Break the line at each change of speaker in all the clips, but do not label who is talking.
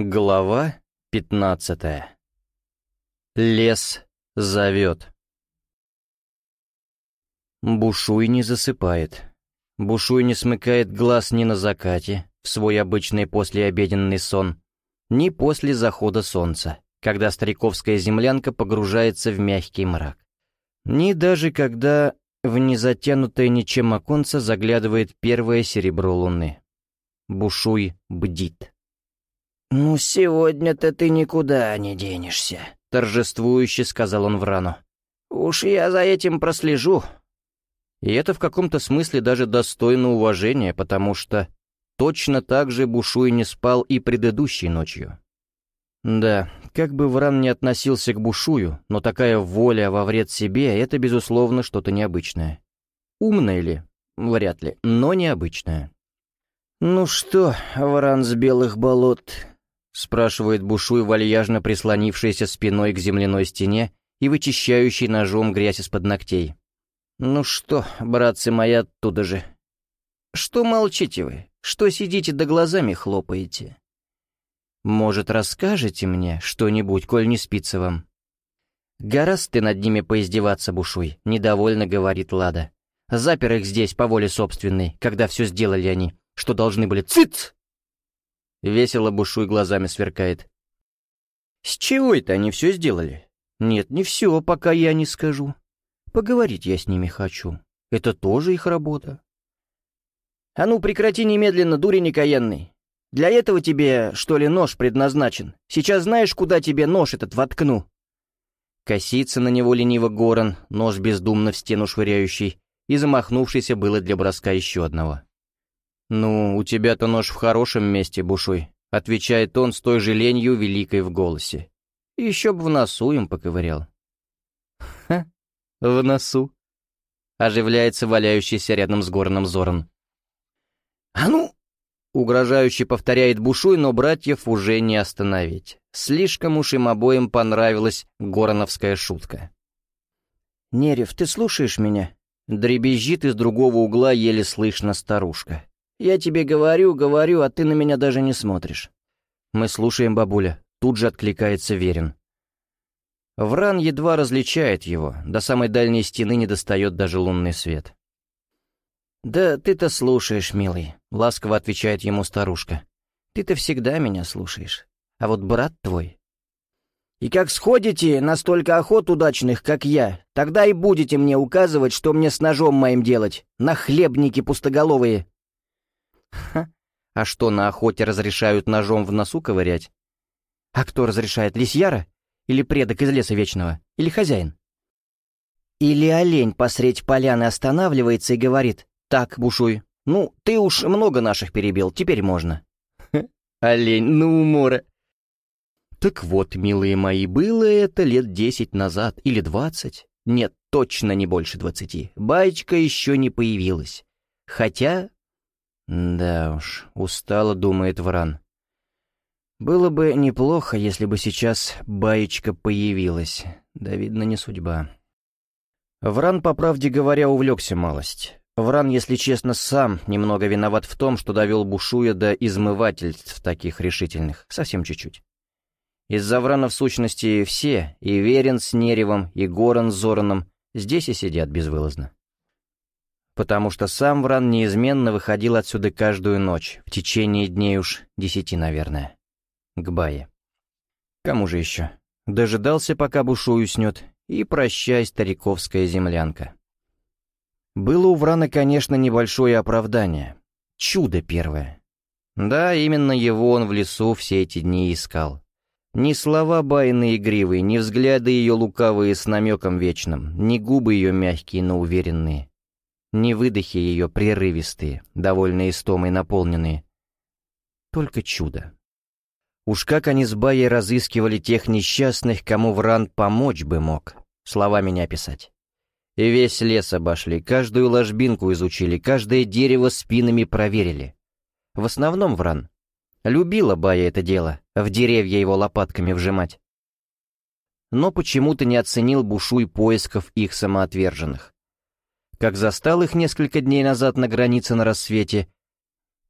Глава пятнадцатая. Лес зовет. Бушуй не засыпает. Бушуй не смыкает глаз ни на закате, в свой обычный послеобеденный сон, ни после захода солнца, когда стариковская землянка погружается в мягкий мрак, ни даже когда в незатянутое ничем оконце заглядывает первое серебро луны. Бушуй бдит.
«Ну, сегодня-то ты никуда не денешься», — торжествующе сказал он Врану. «Уж я за этим прослежу».
И это в каком-то смысле даже достойно уважения, потому что точно так же Бушуй не спал и предыдущей ночью. Да, как бы Вран не относился к Бушую, но такая воля во вред себе — это, безусловно, что-то необычное. Умное ли? Вряд ли, но необычное.
«Ну что, Вран с белых болот, —
спрашивает Бушуй, вальяжно прислонившийся спиной к земляной стене и вычищающий ножом грязь из-под ногтей.
«Ну что, братцы мои, оттуда же? Что молчите вы? Что сидите да глазами хлопаете?
Может, расскажете мне что-нибудь, коль не спится вам?» «Гораздо ты над ними поиздеваться, Бушуй», — недовольно говорит Лада. «Запер их здесь по воле собственной, когда все сделали они, что должны были. Цыц!» Весело бушуй глазами сверкает. «С чего это они все сделали?» «Нет, не все, пока я не скажу. Поговорить я с ними хочу. Это тоже их работа».
«А ну, прекрати немедленно, дурень окаянный. Для этого тебе, что ли, нож предназначен? Сейчас знаешь, куда тебе нож этот воткну?»
Косится на него лениво Горан, нож бездумно в стену швыряющий, и замахнувшийся было для броска еще одного. «Ну, у тебя-то нож в хорошем месте, Бушуй», — отвечает он с той же ленью великой в голосе. «Еще б в носу им поковырял». «Ха, в носу», — оживляется валяющийся рядом с горным Зоран.
«А ну!» — угрожающе повторяет Бушуй, но братьев уже не остановить. Слишком уж им обоим понравилась гороновская шутка. «Нерев, ты слушаешь меня?» Дребезжит из другого угла еле слышно старушка. Я тебе говорю, говорю, а ты на меня даже не смотришь».
«Мы слушаем, бабуля», — тут же откликается Верин. Вран едва различает его, до самой дальней стены не достает даже лунный свет.
«Да ты-то слушаешь, милый», — ласково отвечает ему старушка. «Ты-то всегда меня слушаешь. А вот брат твой...» «И как сходите на столько охот удачных, как я, тогда и будете мне указывать, что мне с ножом моим делать, на хлебники пустоголовые».
Ха, а что, на охоте разрешают ножом в носу ковырять? А кто разрешает, лисьяра? Или предок из леса вечного? Или хозяин?
Или олень посредь поляны останавливается и говорит, «Так, бушуй, ну, ты уж много наших перебил, теперь можно».
олень, ну умора. Так вот, милые мои, было это лет десять назад или двадцать. Нет, точно не больше двадцати. Баечка еще не появилась. Хотя да уж, устало думает Вран. Было бы неплохо, если бы сейчас баечка появилась. Да, видно, не судьба. Вран, по правде говоря, увлекся малость. Вран, если честно, сам немного виноват в том, что довел Бушуя до измывательств таких решительных. Совсем чуть-чуть. Из-за Врана, в сущности, все, и Верин с Неревом, и Горан с Зораном, здесь и сидят безвылазно потому что сам Вран неизменно выходил отсюда каждую ночь, в течение дней уж десяти, наверное. К Бае. Кому же еще? Дожидался, пока Бушу уснет, и прощай, стариковская землянка. Было у Врана, конечно, небольшое оправдание. Чудо первое. Да, именно его он в лесу все эти дни искал. Ни слова Байны игривые, ни взгляды ее лукавые с намеком вечным, ни губы ее мягкие, но уверенные ни выдохи ее прерывистые, довольно истомой наполненные. Только чудо. Уж как они с Баей разыскивали тех несчастных, кому Вран помочь бы мог, словами не описать. И весь лес обошли, каждую ложбинку изучили, каждое дерево спинами проверили. В основном Вран. Любила Бая это дело, в деревья его лопатками вжимать. Но почему-то не оценил Бушуй поисков их самоотверженных. Как застал их несколько дней назад на границе на рассвете,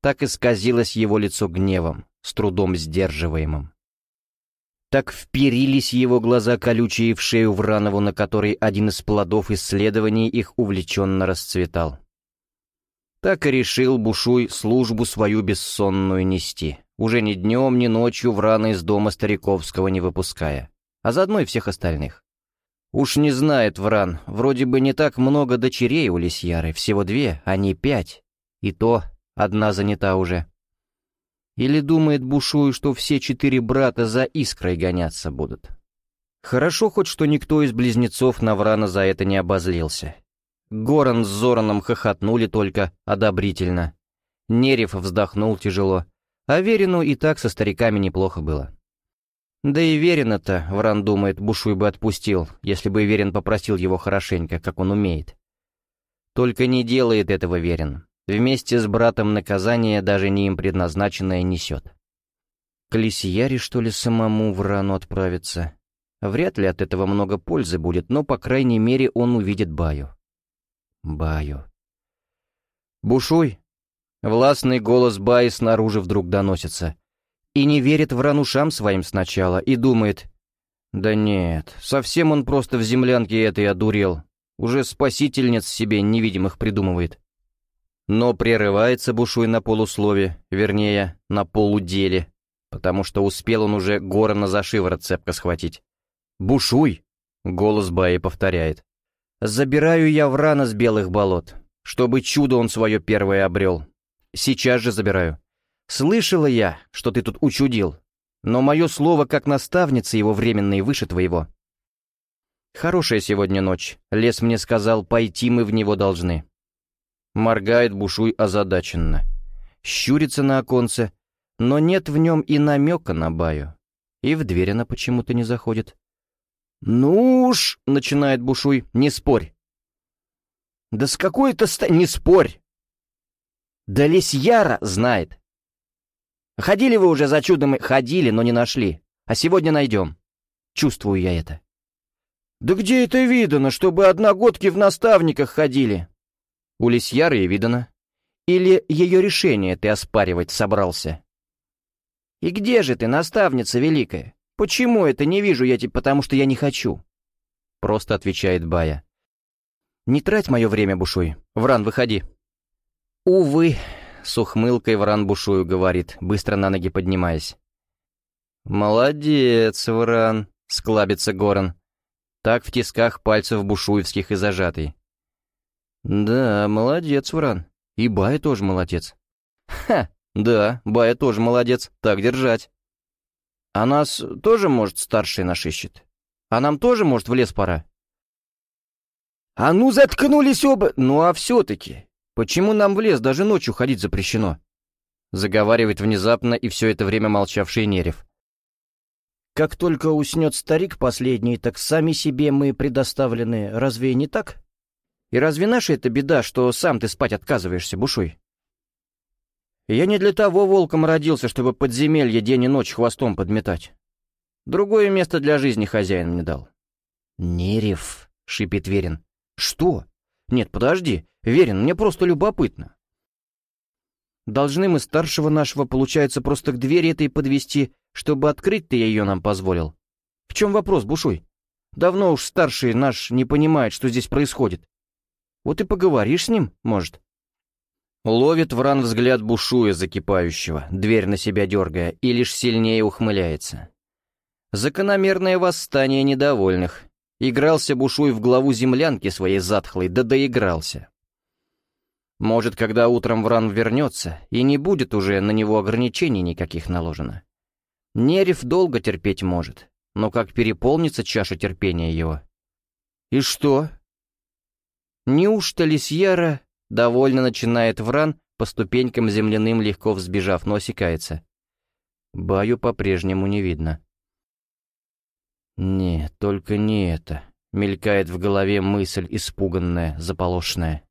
так и сказилось его лицо гневом,
с трудом сдерживаемым. Так вперились его глаза колючие в шею Вранову, на которой один из плодов исследований их увлеченно расцветал. Так и решил Бушуй службу свою бессонную нести, уже ни днем, ни ночью Врана из дома Стариковского не выпуская, а заодно и всех остальных. Уж не знает Вран, вроде бы не так много дочерей у Лисьяры, всего две, а не пять, и то одна занята уже. Или думает Бушую, что все четыре брата за искрой гоняться будут? Хорошо хоть, что никто из близнецов Наврана за это не обозлился. Горан с Зораном хохотнули только одобрительно. Нерев вздохнул тяжело, а Верину и так со стариками неплохо было. Да и Верина-то, Вран думает, Бушуй бы отпустил, если бы Верин попросил его хорошенько, как он умеет. Только не делает этого Верин. Вместе с братом наказание, даже не им предназначенное, несет. К Лисияре, что ли, самому в рану отправиться? Вряд ли от этого много пользы будет, но, по крайней мере, он увидит Баю. Баю. «Бушуй!» Властный голос Баи снаружи вдруг доносится. И не верит в рану ушам своим сначала, и думает... Да нет, совсем он просто в землянке этой одурел. Уже спасительниц себе невидимых придумывает. Но прерывается Бушуй на полуслове, вернее, на полуделе, потому что успел он уже Горана за шиворот цепко схватить. «Бушуй!» — голос Баи повторяет. «Забираю я Врана с белых болот, чтобы чудо он свое первое обрел. Сейчас же забираю. Слышала я, что ты тут учудил, но мое слово как наставница его временной выше твоего. Хорошая сегодня ночь. Лес мне сказал, пойти мы в него должны. Моргает Бушуй озадаченно. Щурится на оконце, но нет в нем и намека на Баю. И в дверь она почему-то не заходит. «Ну уж», — начинает Бушуй, — «не спорь». «Да с какой-то ста... Не спорь!» «Да Лисьяра знает». «Ходили вы уже за чудом?» «Ходили, но не нашли. А сегодня найдем. Чувствую я это». «Да где это видано, чтобы одногодки в наставниках ходили?» У Лисьяры и видано. Или ее решение ты оспаривать собрался? И где же ты, наставница великая? Почему это не вижу я тебя, потому что я не хочу? Просто отвечает Бая. Не трать мое время, Бушуй. Вран, выходи. Увы, с ухмылкой Вран Бушую говорит, быстро на ноги поднимаясь. «Молодец, Вран», — склабится Горан. Так в тисках пальцев бушуевских и зажатый. «Да, молодец, Вран. И Бая тоже молодец». «Ха, да, Бая тоже молодец. Так держать». «А нас тоже, может, старший наш ищет? А нам тоже, может, в лес пора?» «А ну, заткнулись оба! Ну а все-таки, почему нам в лес даже ночью ходить запрещено?» Заговаривает внезапно и все это время молчавший Нерев. «Как только уснет старик последний, так сами себе мы предоставлены, разве не так?» И разве наша это беда, что сам ты спать отказываешься, Бушуй? Я не для того волком родился, чтобы подземелье день и ночь хвостом подметать. Другое место для жизни хозяин мне дал. «Нерев», — шипит Верин. «Что? Нет, подожди. Верин, мне просто любопытно. Должны мы старшего нашего, получается, просто к двери этой подвести, чтобы открыть ты ее нам позволил. В чем вопрос, Бушуй? Давно уж старший наш не понимает, что здесь происходит. Вот и поговоришь с ним, может?» Ловит Вран взгляд бушуя закипающего, дверь на себя дергая, и лишь сильнее ухмыляется. Закономерное восстание недовольных. Игрался Бушуй в главу землянки своей затхлой, да доигрался. Может, когда утром Вран вернется, и не будет уже на него ограничений никаких наложено. Нерев долго терпеть может, но как переполнится чаша терпения его. И что? Неужто Лисьяра довольно начинает Вран, по ступенькам земляным легко взбежав, но осекается. Баю по-прежнему не видно. «Нет, только не это», — мелькает в голове мысль испуганная, заполошная.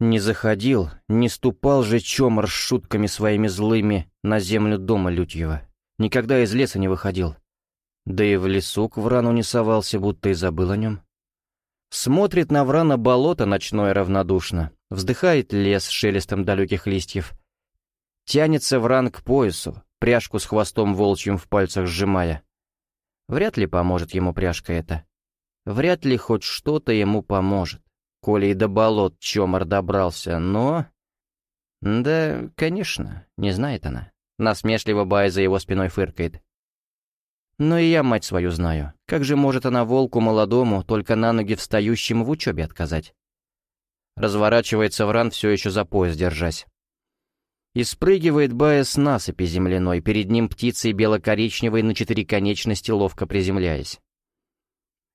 Не заходил, не ступал же Чомор с шутками своими злыми на землю дома Лютьева. Никогда из леса не выходил. Да и в лесу к Врану не совался, будто и забыл о нем. Смотрит на Врана болото ночное равнодушно, вздыхает лес шелестом далеких листьев. Тянется Вран к поясу, пряжку с хвостом волчьим в пальцах сжимая. Вряд ли поможет ему пряжка эта. Вряд ли хоть что-то ему поможет, коли и до болот чомор добрался, но... Да, конечно, не знает она. Насмешливо Бай за его спиной фыркает. Но и я мать свою знаю. Как же может она волку молодому, только на ноги встающему в учебе отказать? Разворачивается Вран, все еще за пояс держась. И спрыгивает Бая с насыпи земляной, перед ним птицей бело-коричневой на четыре конечности, ловко приземляясь.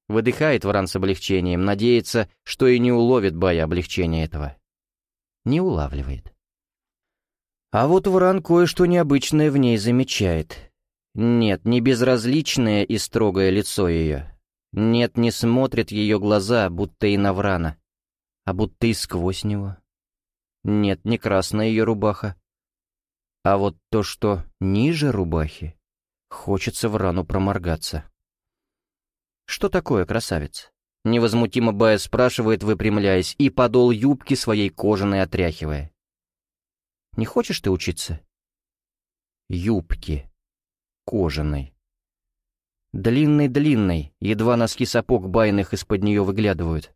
Выдыхает Вран с облегчением, надеется, что и не уловит Бая облегчения этого. Не улавливает. А вот Вран кое-что необычное в ней замечает. Нет, не безразличное и строгое лицо ее. Нет, не смотрят ее глаза, будто и на Врана, а будто и сквозь него. Нет, не красная ее рубаха. А вот то, что ниже рубахи, хочется Врану проморгаться. «Что такое, красавец?» Невозмутимо Бая спрашивает, выпрямляясь, и подол юбки своей кожаной отряхивая. «Не хочешь ты учиться?» «Юбки», кожаной. Длинный-длинный, едва носки сапог байных из-под нее выглядывают.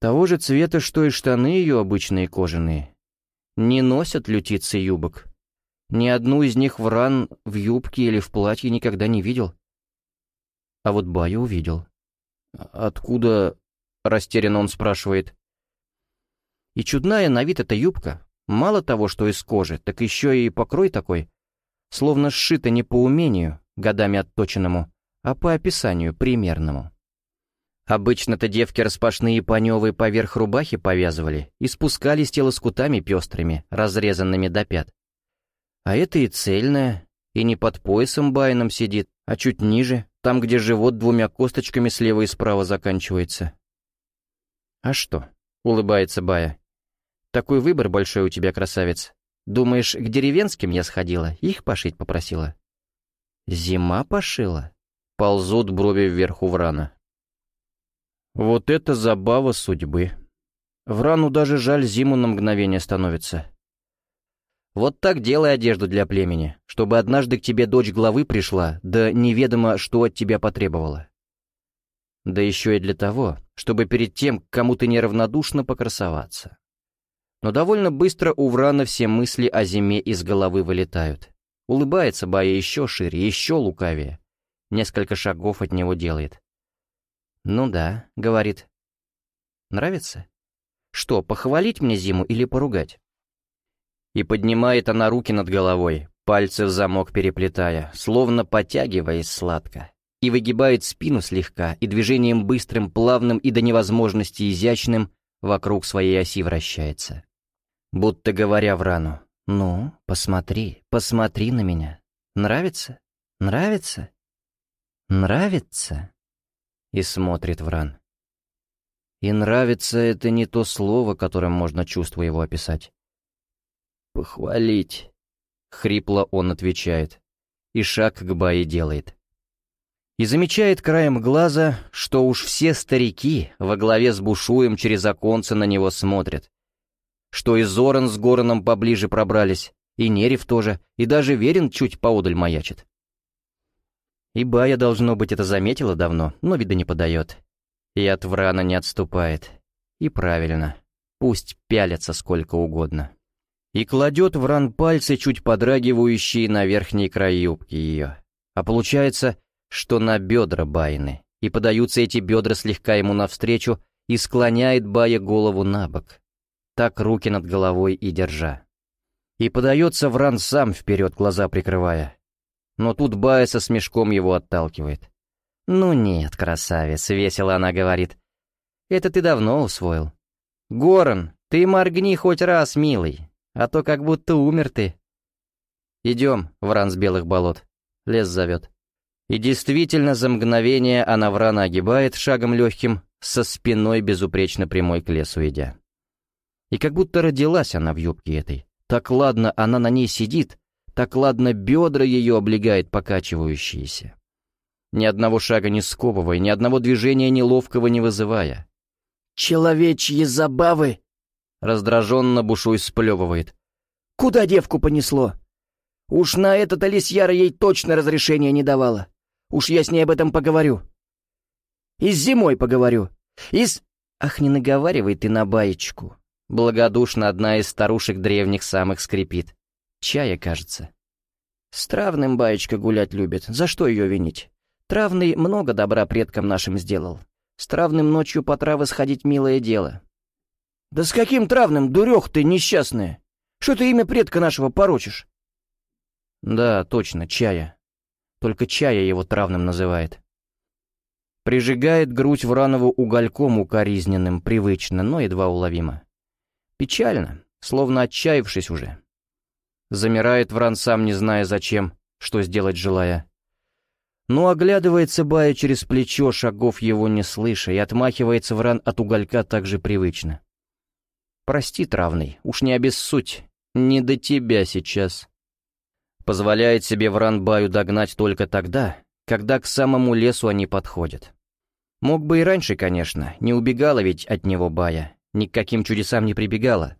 Того же цвета, что и штаны ее обычные кожаные. Не носят лютицы юбок. Ни одну из них в ран, в юбке или в платье никогда не видел. А вот Баю увидел. «Откуда?» — растерянно он спрашивает. И чудная на вид эта юбка. Мало того, что из кожи, так еще и покрой такой — словно сшито не по умению, годами отточенному, а по описанию примерному. Обычно-то девки распашные паневые поверх рубахи повязывали и спускались тело лоскутами пестрыми, разрезанными до пят. А это и цельная, и не под поясом байном сидит, а чуть ниже, там, где живот двумя косточками слева и справа заканчивается. «А что?» — улыбается Бая. «Такой выбор большой у тебя, красавец. Думаешь, к деревенским я сходила, их пошить попросила? Зима пошила? Ползут брови вверх у Врана. Вот это забава судьбы. Врану даже жаль зиму на мгновение становится. Вот так делай одежду для племени, чтобы однажды к тебе дочь главы пришла, да неведомо, что от тебя потребовала. Да еще и для того, чтобы перед тем, кому ты неравнодушно покрасоваться. Но довольно быстро у Врана все мысли о зиме из головы вылетают. Улыбается Бая еще шире, еще лукавее. Несколько шагов от него делает. «Ну да», — говорит. «Нравится? Что, похвалить мне зиму или поругать?» И поднимает она руки над головой, пальцы в замок переплетая, словно потягиваясь сладко, и выгибает спину слегка, и движением быстрым, плавным и до невозможности изящным вокруг своей оси вращается будто говоря в рану. «Ну, посмотри, посмотри на меня. Нравится? Нравится? Нравится?» И смотрит в ран. И нравится — это не то слово, которым можно чувство его описать. «Похвалить», — хрипло он отвечает, и шаг к Бае делает. И замечает краем глаза, что уж все старики во главе с Бушуем через оконце на него смотрят, что и Зоран с Гороном поближе пробрались, и Нерев тоже, и даже Верин чуть поодаль маячит. И Бая, должно быть, это заметила давно, но вида не подает. И от Врана не отступает. И правильно. Пусть пялятся сколько угодно. И кладет Вран пальцы, чуть подрагивающие на верхней край юбки ее. А получается, что на бедра Байны. И подаются эти бедра слегка ему навстречу, и склоняет Бая голову на бок так руки над головой и держа. И подается Вран сам вперед, глаза прикрывая. Но тут Бая со смешком его отталкивает. «Ну нет, красавец», — весело она говорит. «Это ты давно усвоил. Горан, ты моргни хоть раз, милый, а то как будто умер ты». «Идем, Вран с белых болот», — лес зовет. И действительно, за мгновение она Врана огибает шагом легким, со спиной безупречно прямой к лесу идя. И как будто родилась она в юбке этой. Так ладно она на ней сидит, так ладно бедра ее облегает покачивающиеся. Ни одного шага не сковывая, ни одного движения неловкого не вызывая.
«Человечьи забавы!» Раздраженно Бушуй сплевывает. «Куда девку понесло?»
Уж на это-то лисьяра ей точно разрешения не давала. Уж я с ней об этом поговорю. И с зимой поговорю. И с... Ах, не наговаривай ты на баечку. Благодушно одна из старушек древних самых скрипит. Чая, кажется. С травным баечка гулять любит. За что ее винить? Травный много добра предкам нашим сделал. С травным ночью по травы сходить милое дело. Да с каким травным, дурех ты несчастная? Что ты имя предка нашего порочишь? Да, точно, чая. Только чая его травным называет. Прижигает грудь Вранову угольком укоризненным, привычно, но едва уловимо. Печально, словно отчаявшись уже. Замирает Вран сам, не зная зачем, что сделать желая. Но оглядывается Бая через плечо, шагов его не слыша, и отмахивается Вран от уголька так же привычно. «Прости, травный, уж не обессудь, не до тебя сейчас». Позволяет себе Вран Баю догнать только тогда, когда к самому лесу они подходят. Мог бы и раньше, конечно, не убегала ведь от него Бая, ни к каким чудесам не прибегала.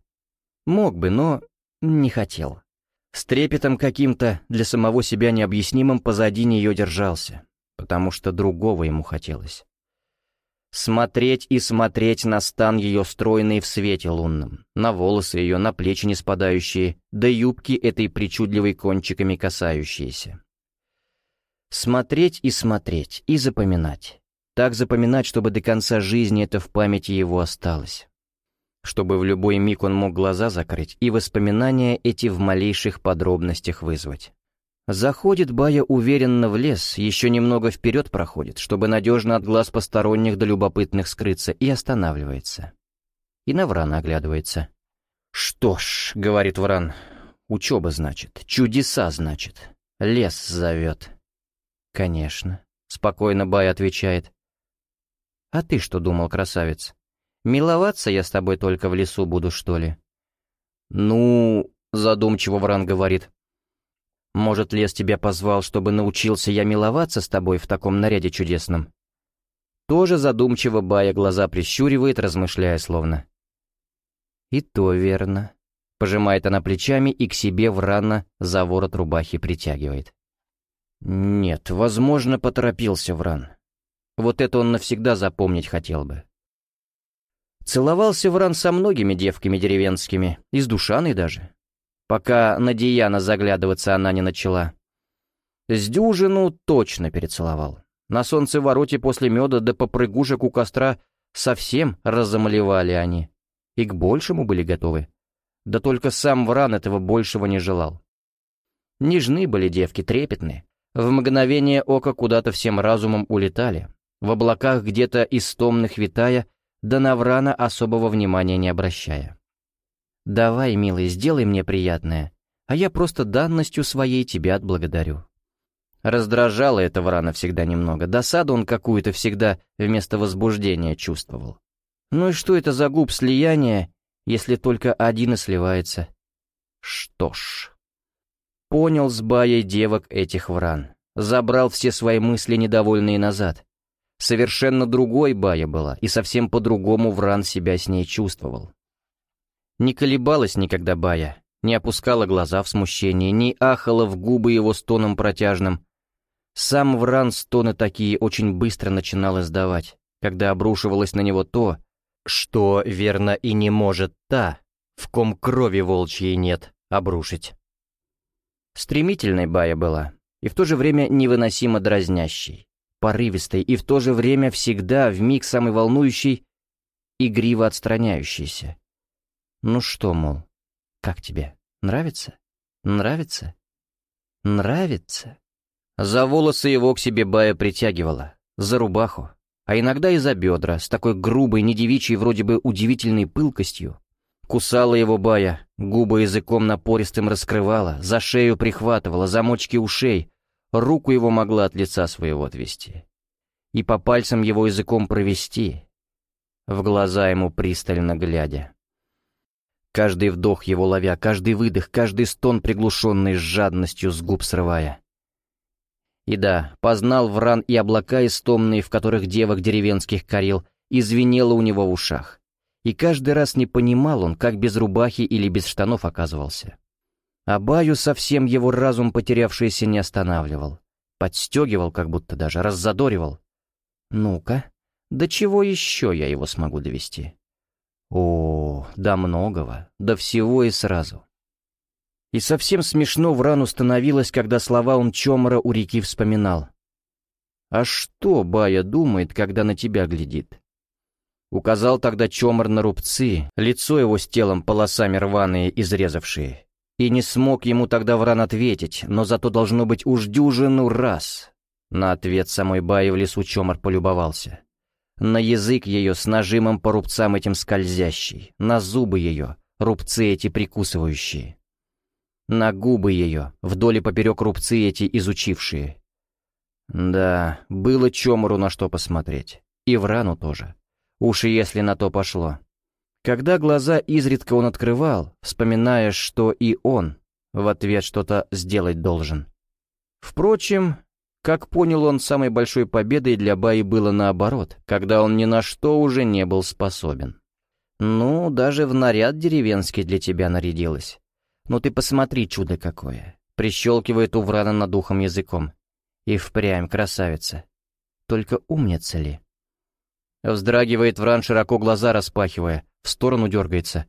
Мог бы, но не хотел. С трепетом каким-то, для самого себя необъяснимым, позади нее держался, потому что другого ему хотелось. Смотреть и смотреть на стан ее стройный в свете лунном, на волосы ее, на плечи не спадающие, да юбки этой причудливой кончиками касающиеся. Смотреть и смотреть, и запоминать. Так запоминать, чтобы до конца жизни это в памяти его осталось чтобы в любой миг он мог глаза закрыть и воспоминания эти в малейших подробностях вызвать. Заходит Бая уверенно в лес, еще немного вперед проходит, чтобы надежно от глаз посторонних до любопытных скрыться, и останавливается. И на Врана оглядывается. «Что ж», — говорит Вран, — «учеба, значит, чудеса, значит, лес зовет». «Конечно», — спокойно Бай отвечает. «А ты что думал, красавец?» Миловаться я с тобой только в лесу буду, что ли?» «Ну...» — задумчиво Вран говорит. «Может, лес тебя позвал, чтобы научился я миловаться с тобой в таком наряде чудесном?» Тоже задумчиво Бая глаза прищуривает, размышляя словно. «И то верно», — пожимает она плечами и к себе Врана за ворот рубахи притягивает. «Нет, возможно, поторопился Вран. Вот это он навсегда запомнить хотел бы. Целовался Вран со многими девками деревенскими, из Душаной даже. Пока на Дияна заглядываться она не начала. С дюжину точно перецеловал. На солнцевороте после меда да попрыгушек у костра совсем разомлевали они. И к большему были готовы. Да только сам Вран этого большего не желал. Нежны были девки, трепетные. В мгновение ока куда-то всем разумом улетали. В облаках где-то истомных витая — да на Врана особого внимания не обращая. «Давай, милый, сделай мне приятное, а я просто данностью своей тебя отблагодарю». Раздражало это Врана всегда немного, досаду он какую-то всегда вместо возбуждения чувствовал. Ну и что это за губ слияния, если только один и сливается? Что ж... Понял с Баей девок этих Вран, забрал все свои мысли недовольные назад. Совершенно другой Бая была, и совсем по-другому Вран себя с ней чувствовал. Не колебалась никогда Бая, не опускала глаза в смущении, не ахала в губы его стоном протяжным. Сам Вран стоны такие очень быстро начинал издавать, когда обрушивалось на него то, что, верно, и не может та, в ком крови волчьей нет, обрушить. Стремительной Бая была, и в то же время невыносимо дразнящей порывистой и в то же время всегда в миг самый волнующий, игриво отстраняющийся. Ну что, мол, как тебе? Нравится? Нравится? Нравится? За волосы его к себе Бая притягивала, за рубаху, а иногда и за бедра, с такой грубой, недевичьей, вроде бы удивительной пылкостью. Кусала его Бая, губы языком напористым раскрывала, за шею прихватывала, замочки ушей, руку его могла от лица своего отвести. И по пальцам его языком провести, в глаза ему пристально глядя. Каждый вдох его ловя, каждый выдох, каждый стон приглушенный с жадностью с губ срывая. И да, познал вран и облака истомные, в которых девок деревенских корил, и у него в ушах. И каждый раз не понимал он, как без рубахи или без штанов оказывался. А Баю совсем его разум потерявшийся не останавливал. Подстегивал, как будто даже, раззадоривал. Ну-ка, до чего еще я его смогу довести? О, до многого, до всего и сразу. И совсем смешно в рану становилось, когда слова он Чомора у реки вспоминал. «А что Бая думает, когда на тебя глядит?» Указал тогда Чомор на рубцы, лицо его с телом полосами рваные, изрезавшие. И не смог ему тогда Вран ответить, но зато должно быть уж дюжину раз. На ответ самой Баи в лесу Чомор полюбовался. На язык ее с нажимом по рубцам этим скользящий, на зубы ее, рубцы эти прикусывающие. На губы ее, вдоль и поперек рубцы эти изучившие. Да, было Чомору на что посмотреть. И в рану тоже. Уж если на то пошло. Когда глаза изредка он открывал, вспоминая, что и он в ответ что-то сделать должен. Впрочем, как понял он, самой большой победой для Баи было наоборот, когда он ни на что уже не был способен. «Ну, даже в наряд деревенский для тебя нарядилась. Ну ты посмотри, чудо какое!» Прищелкивает Уврана над ухом языком. И впрямь красавица. Только умница ли? Вздрагивает Вран, широко глаза распахивая, в сторону дергается.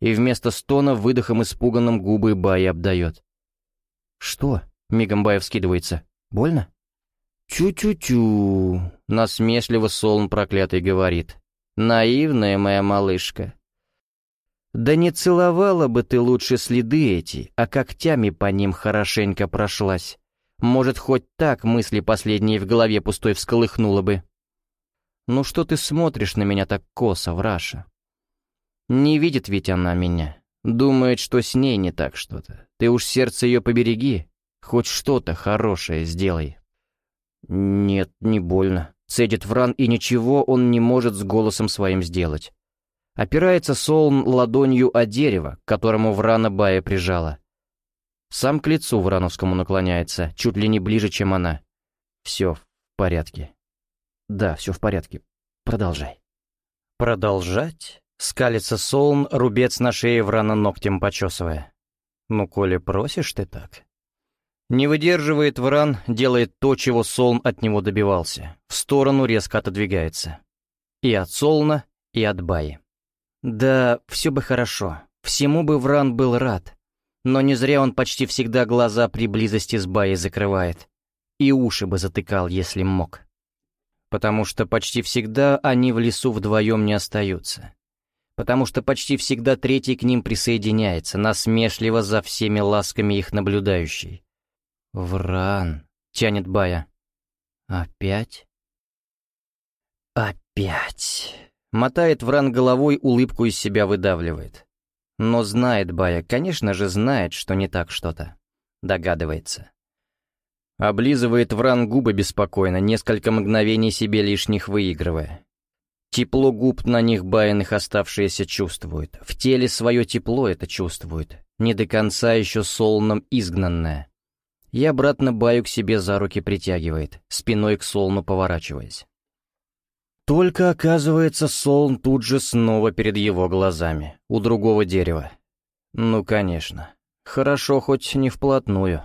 И вместо стона выдохом испуганным губы Баи обдает. «Что?» — мигом Баев скидывается. «Больно?» «Тю-тю-тю», — насмешливо Солн проклятый говорит. «Наивная моя малышка. Да не целовала бы ты лучше следы эти, а когтями по ним хорошенько прошлась. Может, хоть так мысли последние в голове пустой всколыхнула бы. Ну что ты смотришь на меня так косо, Враша? Не видит ведь она меня. Думает, что с ней не так что-то. Ты уж сердце ее побереги. Хоть что-то хорошее сделай. Нет, не больно. Цедит Вран, и ничего он не может с голосом своим сделать. Опирается Солн ладонью о дерево, к которому Врана Бая прижала. Сам к лицу Врановскому наклоняется, чуть ли не ближе, чем она. Все в порядке. Да, все в порядке. Продолжай. Продолжать? Скалится Солн, рубец на шее Врана ногтем почесывая. Ну, коли просишь ты так. Не выдерживает Вран, делает то, чего Солн от него добивался. В сторону резко отодвигается. И от Солна, и от Баи. Да, все бы хорошо. Всему бы Вран был рад. Но не зря он почти всегда глаза при близости с Баей закрывает. И уши бы затыкал, если мог. Потому что почти всегда они в лесу вдвоем не остаются потому что почти всегда третий к ним присоединяется, насмешливо за всеми ласками их наблюдающий. «Вран!» — тянет Бая. «Опять?» «Опять!» — мотает Вран головой, улыбку из себя выдавливает. Но знает Бая, конечно же знает, что не так что-то. Догадывается. Облизывает Вран губы беспокойно, несколько мгновений себе лишних выигрывая. Тепло губ на них баяных оставшиеся чувствует. В теле свое тепло это чувствует. Не до конца еще солном изгнанное. И обратно баю к себе за руки притягивает, спиной к солну поворачиваясь. Только, оказывается, солн тут же снова перед его глазами, у другого дерева. Ну, конечно. Хорошо, хоть не вплотную.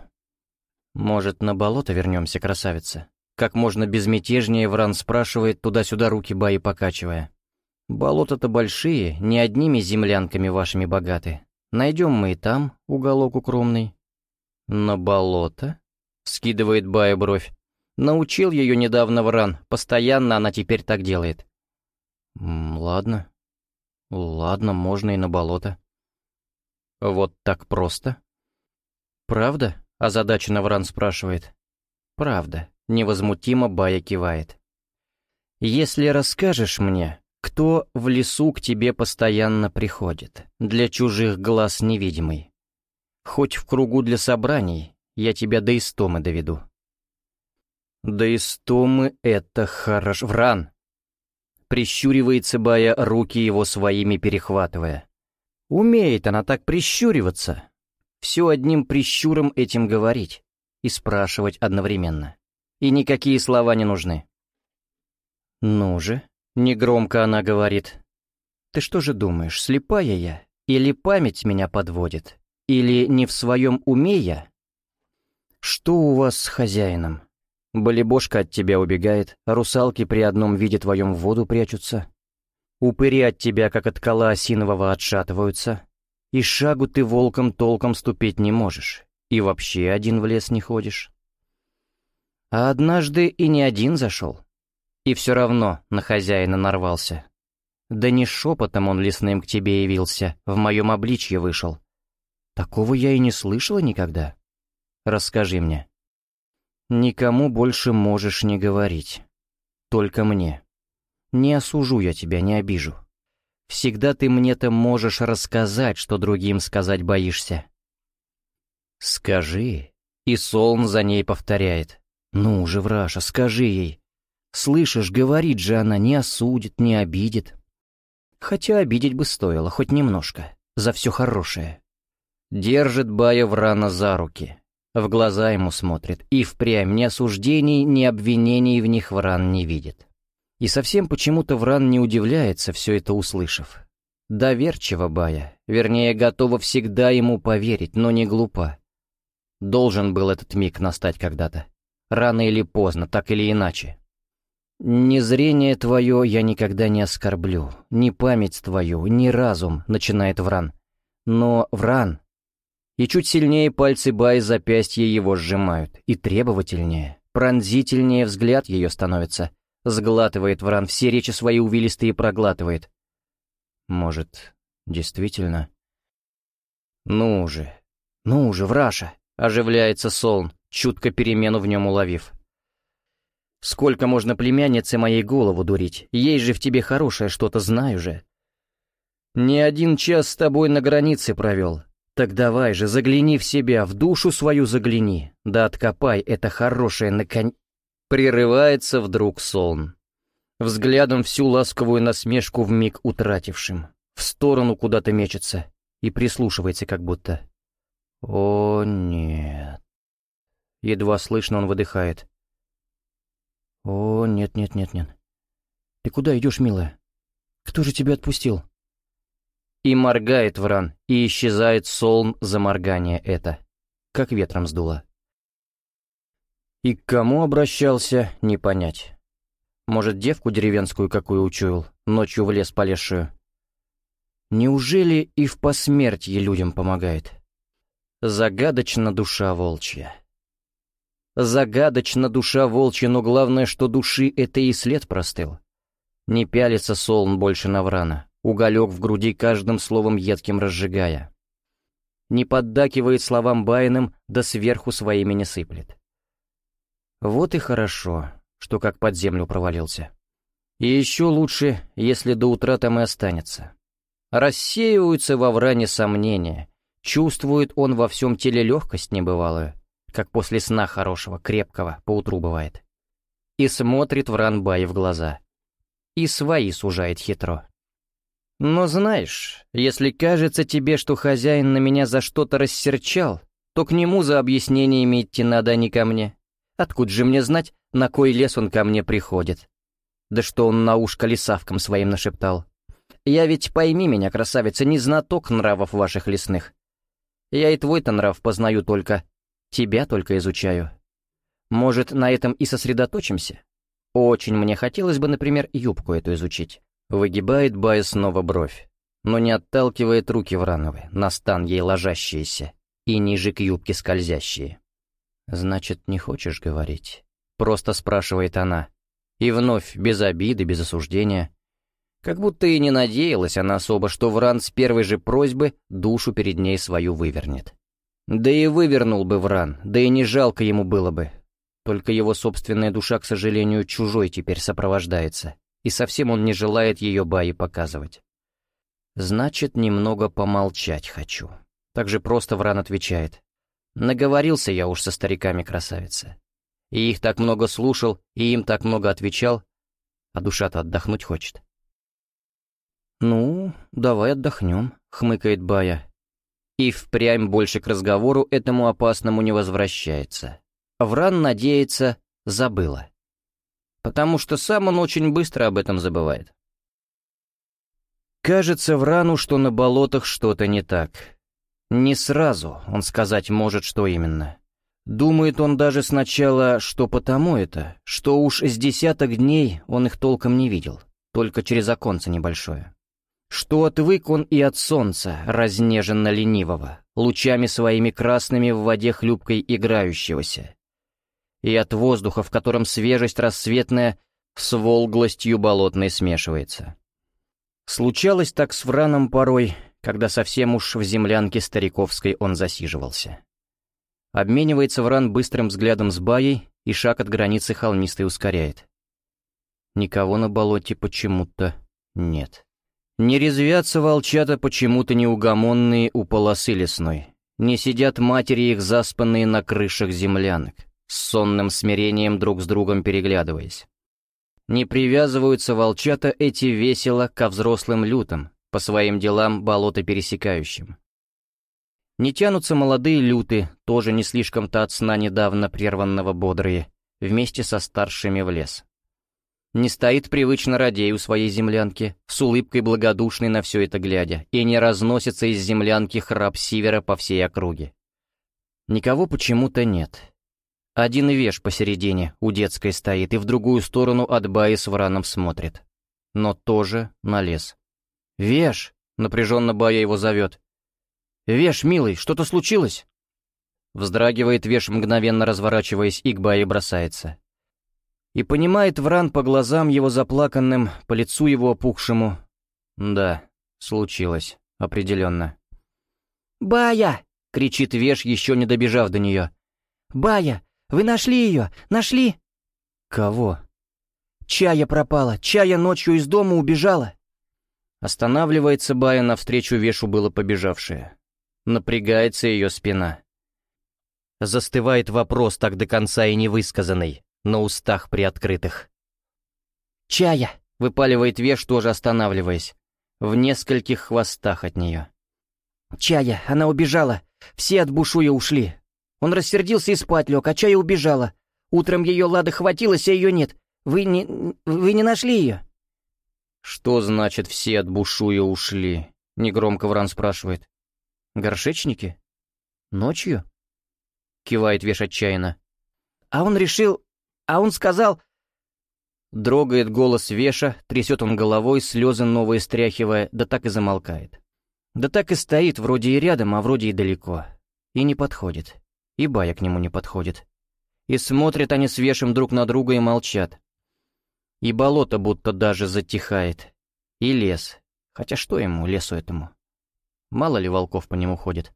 Может, на болото вернемся, красавица? Как можно безмятежнее Вран спрашивает, туда-сюда руки Баи покачивая. «Болота-то большие, не одними землянками вашими богаты. Найдем мы и там уголок укромный». «На болото?» — скидывает Бая бровь. «Научил ее недавно Вран, постоянно она теперь так делает». «Ладно. Ладно, можно и на болото». «Вот так просто?» «Правда?» — озадаченно Вран спрашивает. «Правда», Невозмутимо Бая кивает. «Если расскажешь мне, кто в лесу к тебе постоянно приходит, для чужих глаз невидимый, хоть в кругу для собраний, я тебя до истомы доведу». «До истомы это хорошо. Вран!» Прищуривается Бая, руки его своими перехватывая. Умеет она так прищуриваться. Все одним прищуром этим говорить и спрашивать одновременно и никакие слова не нужны. «Ну же», — негромко она говорит, — «ты что же думаешь, слепая я? Или память меня подводит? или не в своем уме я? Что у вас с хозяином? Болебошка от тебя убегает, русалки при одном виде твоем в воду прячутся. Упыри от тебя, как от кола осинового, отшатываются. И шагу ты волком толком ступить не можешь. И вообще один в лес не ходишь. А однажды и не один зашел. И все равно на хозяина нарвался. Да не шепотом он лесным к тебе явился, в моем обличье вышел. Такого я и не слышала никогда. Расскажи мне. Никому больше можешь не говорить. Только мне. Не осужу я тебя, не обижу. Всегда ты мне-то можешь рассказать, что другим сказать боишься. Скажи. И Солн за ней повторяет. Ну же, Враша, скажи ей. Слышишь, говорит же она, не осудит, не обидит. Хотя обидеть бы стоило, хоть немножко, за все хорошее. Держит Бая Врана за руки, в глаза ему смотрит, и впрямь ни осуждений, ни обвинений в них Вран не видит. И совсем почему-то Вран не удивляется, все это услышав. Доверчиво Бая, вернее, готова всегда ему поверить, но не глупа. Должен был этот миг настать когда-то. Рано или поздно, так или иначе. «Ни зрение твое я никогда не оскорблю, ни память твою, ни разум», — начинает Вран. Но Вран и чуть сильнее пальцы Бай запястья его сжимают, и требовательнее, пронзительнее взгляд ее становится. Сглатывает Вран, все речи свои увилистые проглатывает. Может, действительно? Ну же, ну же, Враша! Оживляется Солн, чутко перемену в нем уловив. Сколько можно племяннице моей голову дурить? Есть же в тебе хорошее что-то, знаю же. Не один час с тобой на границе провел, так давай же, загляни в себя, в душу свою загляни, да откопай это хорошее наконец... Прерывается вдруг сон. Взглядом всю ласковую насмешку в миг утратившим. В сторону куда-то мечется и прислушивается как будто. О, нет. Едва слышно он выдыхает. О, нет-нет-нет-нет. Ты куда идешь, милая? Кто же тебя отпустил? И моргает Вран, и исчезает солм за моргание это, как ветром сдуло. И к кому обращался, не понять. Может, девку деревенскую какую учуял, ночью в лес полезшую? Неужели и в посмертье людям помогает? Загадочна душа волчья. Загадочна душа волчья, но главное, что души это и след простыл. Не пялится солн больше на Врана, уголек в груди каждым словом едким разжигая. Не поддакивает словам Байным, да сверху своими не сыплет. Вот и хорошо, что как под землю провалился. И еще лучше, если до утра там и останется. Рассеиваются во вране сомнения, чувствует он во всем теле легкость небывалую, как после сна хорошего, крепкого, поутру бывает. И смотрит Вран Бай в глаза. И свои сужает хитро. Но знаешь, если кажется тебе, что хозяин на меня за что-то рассерчал, то к нему за объяснениями идти надо, а не ко мне. Откуда же мне знать, на кой лес он ко мне приходит? Да что он на ушко лесавкам своим нашептал. Я ведь, пойми меня, красавица, не знаток нравов ваших лесных. Я и твой-то нрав познаю только, тебя только изучаю. Может, на этом и сосредоточимся? Очень мне хотелось бы, например, юбку эту изучить. Выгибает Бая снова бровь, но не отталкивает руки Врановой, на стан ей ложащиеся и ниже к юбке скользящие. «Значит, не хочешь говорить?» Просто спрашивает она. И вновь, без обиды, без осуждения. Как будто и не надеялась она особо, что Вран с первой же просьбы душу перед ней свою вывернет. Да и вывернул бы Вран, да и не жалко ему было бы. Только его собственная душа, к сожалению, чужой теперь сопровождается и совсем он не желает ее Баи показывать. «Значит, немного помолчать хочу». Так же просто Вран отвечает. «Наговорился я уж со стариками, красавица. И их так много слушал, и им так много отвечал, а душа-то отдохнуть хочет». «Ну, давай отдохнем», — хмыкает Бая. И впрямь больше к разговору этому опасному не возвращается. Вран, надеется, забыла потому что сам он очень быстро об этом забывает. Кажется Врану, что на болотах что-то не так. Не сразу он сказать может, что именно. Думает он даже сначала, что потому это, что уж с десяток дней он их толком не видел, только через оконце небольшое. Что отвык он и от солнца, разнеженно-ленивого, лучами своими красными в воде хлюпкой играющегося, и от воздуха, в котором свежесть рассветная с волглостью болотной смешивается. Случалось так с Враном порой, когда совсем уж в землянке стариковской он засиживался. Обменивается Вран быстрым взглядом с Баей и шаг от границы холмистой ускоряет. Никого на болоте почему-то нет. Не резвятся волчата почему-то неугомонные у полосы лесной. Не сидят матери их заспанные на крышах землянок, с сонным смирением друг с другом переглядываясь. Не привязываются волчата эти весело ко взрослым лютам, по своим делам болото пересекающим. Не тянутся молодые люты, тоже не слишком-то от сна недавно прерванного бодрые, вместе со старшими в лес. Не стоит привычно радей у своей землянки, с улыбкой благодушной на все это глядя, и не разносится из землянки храп сивера по всей округе. Никого почему-то нет. Один веш посередине, у детской стоит, и в другую сторону от баи с враном смотрит. Но тоже на лес. «Веш!» — напряженно бая его зовет. «Веш, милый, что-то случилось?» Вздрагивает Веш, мгновенно разворачиваясь, и к Бае бросается. И понимает Вран по глазам его заплаканным, по лицу его опухшему. Да, случилось, определенно.
«Бая!»
— кричит Веш, еще не добежав до нее.
«Бая, вы нашли ее? Нашли?»
«Кого?»
«Чая пропала, Чая ночью из дома убежала».
Останавливается Бая навстречу Вешу было побежавшая. Напрягается ее спина. Застывает вопрос, так до конца и невысказанный, на устах приоткрытых.
«Чая!»
— выпаливает Веш, тоже останавливаясь. В нескольких хвостах от нее.
«Чая, она убежала. Все от Бушуя ушли. Он рассердился и спать лег, а Чая убежала. Утром ее лада хватилась, а ее нет. Вы не... вы не нашли ее?»
«Что значит все от Бушуя ушли?» — негромко Вран спрашивает. «Горшечники? Ночью?» Кивает Веш отчаянно.
«А он решил... А он сказал...»
Дрогает голос Веша, трясет он головой, слезы новые стряхивая, да так и замолкает. Да так и стоит, вроде и рядом, а вроде и далеко. И не подходит. И Бая к нему не подходит. И смотрят они с Вешем друг на друга и молчат. И болото будто даже затихает. И лес. Хотя что ему, лесу этому? Мало ли волков по нему ходит.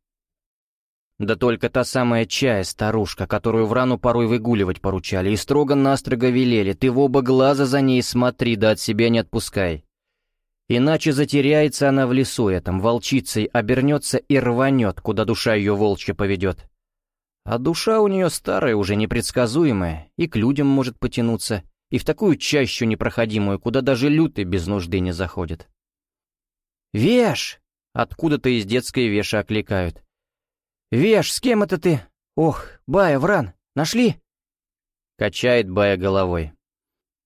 Да только та самая чая, старушка, которую Врану порой выгуливать поручали, и строго-настрого велели, ты в оба глаза за ней смотри, да от себя не отпускай. Иначе затеряется она в лесу этом, волчицей, обернется и рванет, куда душа ее волчья поведет. А душа у нее старая, уже непредсказуемая, и к людям может потянуться, и в такую чащу непроходимую, куда даже лютый без нужды не заходит. «Веш!» Откуда-то из детской веши окликают. «Веш, с кем это ты? Ох, Бая, Вран, нашли?» Качает Бая головой.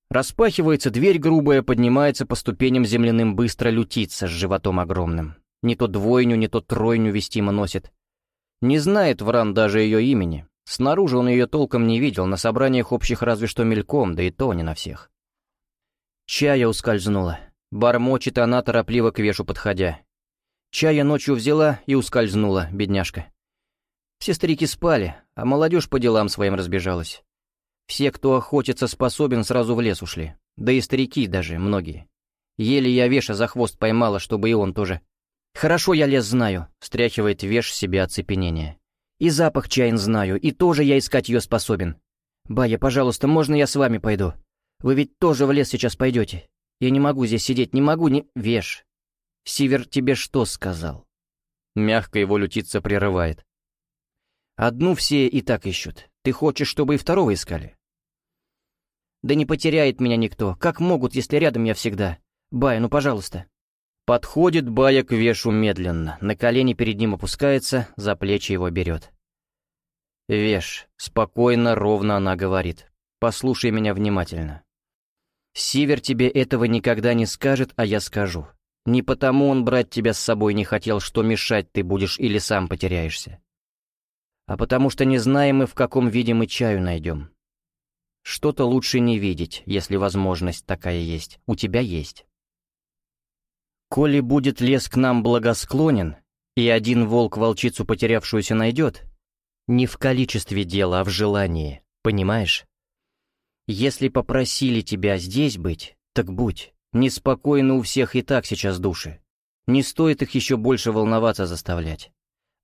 Распахивается дверь грубая, поднимается по ступеням земляным быстро лютиться с животом огромным. Не то двойню, не то тройню вестимо носит. Не знает Вран даже ее имени. Снаружи он ее толком не видел, на собраниях общих разве что мельком, да и то не на всех. Чая ускользнула. Бормочет она, торопливо к вешу подходя. Чая ночью взяла и ускользнула, бедняжка. Все старики спали, а молодежь по делам своим разбежалась. Все, кто охотиться способен, сразу в лес ушли. Да и старики даже, многие. Еле я Веша за хвост поймала, чтобы и он тоже. «Хорошо я лес знаю», — стряхивает Веш себе оцепенение. «И запах чаян знаю, и тоже я искать ее способен. Бая, пожалуйста, можно я с вами пойду? Вы ведь тоже в лес сейчас пойдете. Я не могу здесь сидеть, не могу, не... Веш, Сивер тебе что сказал?» Мягко его лютица прерывает. «Одну все и так ищут. Ты хочешь, чтобы и второго искали?» «Да не потеряет меня никто. Как могут, если рядом я всегда? Бая, ну пожалуйста». Подходит Бая к Вешу медленно, на колени перед ним опускается, за плечи его берет. «Веш», — спокойно, ровно она говорит, — «послушай меня внимательно. Сивер тебе этого никогда не скажет, а я скажу. Не потому он брать тебя с собой не хотел, что мешать ты будешь или сам потеряешься. А потому что не знаем мы, в каком виде мы чаю найдем. Что-то лучше не видеть, если возможность такая есть. У тебя есть. Коли будет лес к нам благосклонен, и один волк волчицу потерявшуюся найдет, не в количестве дела, а в желании, понимаешь? Если попросили тебя здесь быть, так будь. Неспокойно у всех и так сейчас души. Не стоит их еще больше волноваться заставлять.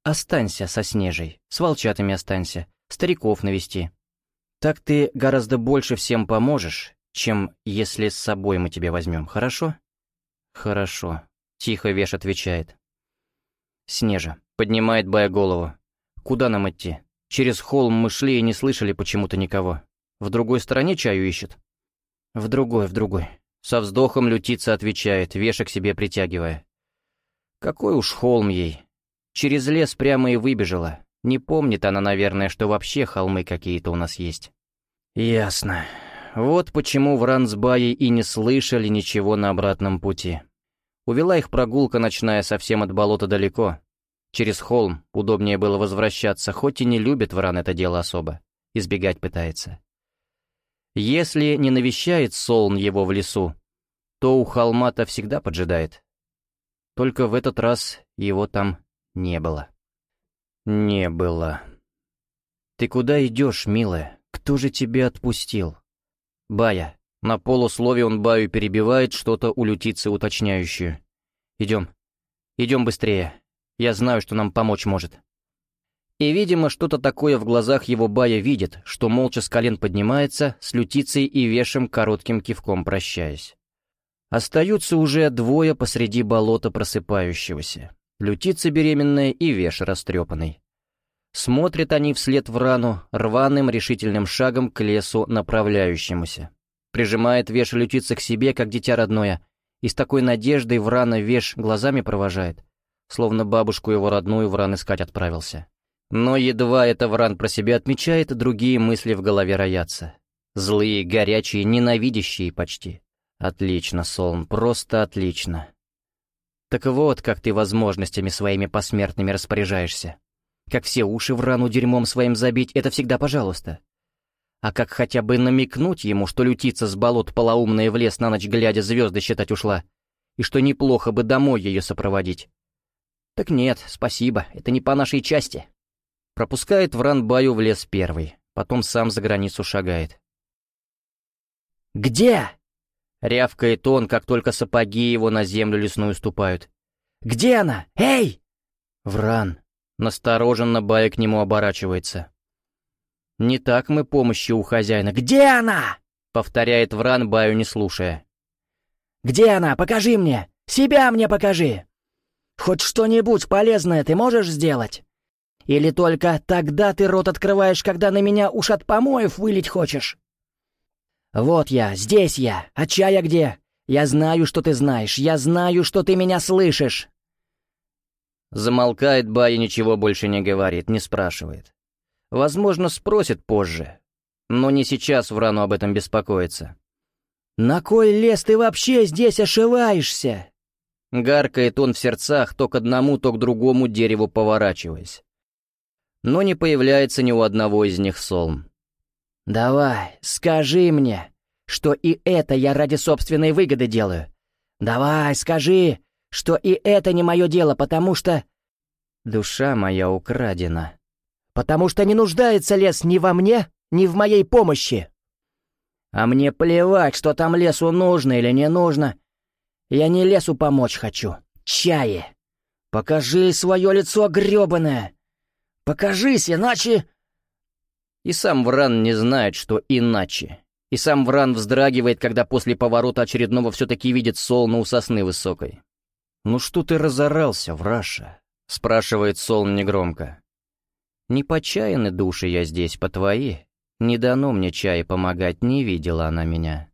Останься со Снежей, с волчатами останься, стариков навести. Так ты гораздо больше всем поможешь, чем если с собой мы тебя возьмем, хорошо? Хорошо, тихо Веш отвечает. Снежа, поднимает Бая голову. Куда нам идти? Через холм мы шли и не слышали почему-то никого. В другой стороне чаю ищет? В другой, в другой. Со вздохом лютица отвечает, вешек себе притягивая. Какой уж холм ей. Через лес прямо и выбежала. Не помнит она, наверное, что вообще холмы какие-то у нас есть. Ясно. Вот почему в Рансбае и не слышали ничего на обратном пути. Увела их прогулка ночная совсем от болота далеко. Через холм удобнее было возвращаться, хоть и не любит Вран это дело особо. Избегать пытается. Если не навещает Солн его в лесу, то у холма-то всегда поджидает. Только в этот раз его там не было. Не было. «Ты куда идешь, милая? Кто же тебя отпустил?» «Бая». На полуслове он Баю перебивает что-то у лютицы уточняющую. «Идем. Идем быстрее. Я знаю, что нам помочь может». И, видимо, что-то такое в глазах его бая видит, что молча с колен поднимается, с лютицей и вешем коротким кивком прощаясь. Остаются уже двое посреди болота просыпающегося. Лютица беременная и веш растрепанный. Смотрят они вслед в рану, рваным решительным шагом к лесу направляющемуся. Прижимает веш лютица к себе, как дитя родное, и с такой надеждой в рано веш глазами провожает, словно бабушку его родную Вран искать отправился. Но едва это Вран про себя отмечает, другие мысли в голове роятся. Злые, горячие, ненавидящие почти. Отлично, Солн, просто отлично. Так вот, как ты возможностями своими посмертными распоряжаешься. Как все уши в рану дерьмом своим забить, это всегда пожалуйста. А как хотя бы намекнуть ему, что лютица с болот полоумная в лес на ночь глядя звезды считать ушла, и что неплохо бы домой ее сопроводить. Так нет, спасибо, это не по нашей части. Пропускает Вран Баю в лес первый, потом сам за границу шагает. «Где?» — рявкает он, как только сапоги его на землю лесную ступают. «Где она? Эй!» Вран. Настороженно Бая к нему оборачивается. «Не так мы помощи у хозяина. Где она?» — повторяет Вран, Баю не слушая. «Где она? Покажи мне! Себя мне покажи! Хоть что-нибудь полезное ты можешь сделать?» Или только тогда ты рот открываешь, когда на меня уж от помоев вылить хочешь? Вот я, здесь я, а чая где? Я знаю, что ты знаешь, я знаю, что ты меня слышишь. Замолкает Ба и ничего больше не говорит, не спрашивает. Возможно, спросит позже, но не сейчас Врану об этом беспокоиться. «На кой лес ты вообще здесь ошиваешься?» Гаркает он в сердцах, то к одному, то к другому дереву поворачиваясь но не появляется ни у одного из них Солм. «Давай, скажи мне, что и это я ради собственной выгоды делаю. Давай, скажи, что и это не мое дело, потому что...» «Душа моя украдена. Потому что не нуждается лес ни во мне, ни в моей помощи. А мне плевать, что там лесу нужно или не нужно. Я не лесу помочь хочу. Чае. Покажи свое лицо гребаное. Покажись, иначе...» И сам Вран не знает, что иначе. И сам Вран вздрагивает, когда после поворота очередного все-таки видит Солна у сосны высокой. «Ну что ты разорался, Враша?» — спрашивает Солн негромко. «Не по чаяны души я здесь, по твои. Не дано мне чае помогать, не видела она меня».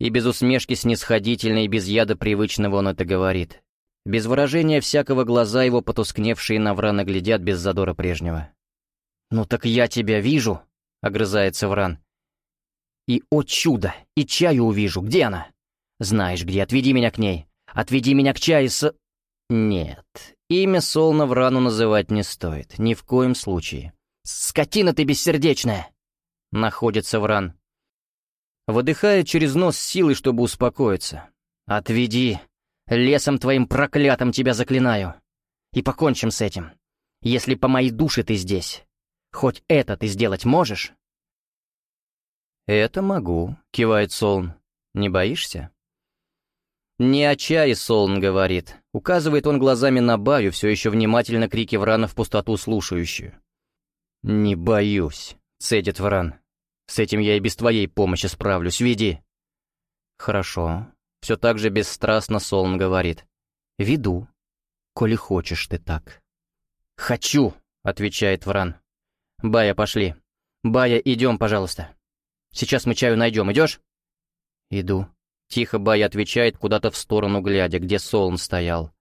И без усмешки снисходительной, без яда привычного он это говорит. Без выражения всякого глаза его потускневшие на Врана глядят без задора прежнего. «Ну так я тебя вижу», — огрызается Вран. «И, о чудо, и чаю увижу, где она? Знаешь где, отведи меня к ней.
Отведи меня к чаю с...»
«Нет, имя Солна в рану называть не стоит, ни в коем случае».
«Скотина ты бессердечная!»
Находится Вран. Выдыхает через нос силой, чтобы успокоиться.
«Отведи! Лесом твоим проклятым тебя заклинаю! И покончим с этим. Если по моей душе ты здесь, хоть это ты сделать можешь?»
«Это могу», — кивает Солн. «Не боишься?» «Не о чае Солн говорит», — указывает он глазами на Баю, все еще внимательно крики Врана в пустоту слушающую. «Не боюсь», — цедит Вран. «С этим я и без твоей помощи справлюсь, веди». «Хорошо», — все так же бесстрастно Солн говорит. «Веду, коли хочешь ты так».
«Хочу», — отвечает Вран.
«Бая, пошли. Бая, идем, пожалуйста». Сейчас мы чаю найдем, идешь?» «Иду», — тихо Бай отвечает, куда-то в сторону глядя, где Солн стоял.